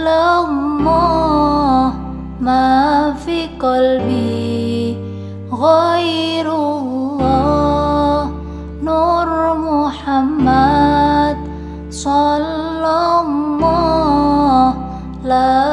إلا الله ما في قلبي غير الله. نور محمد صلى الله لا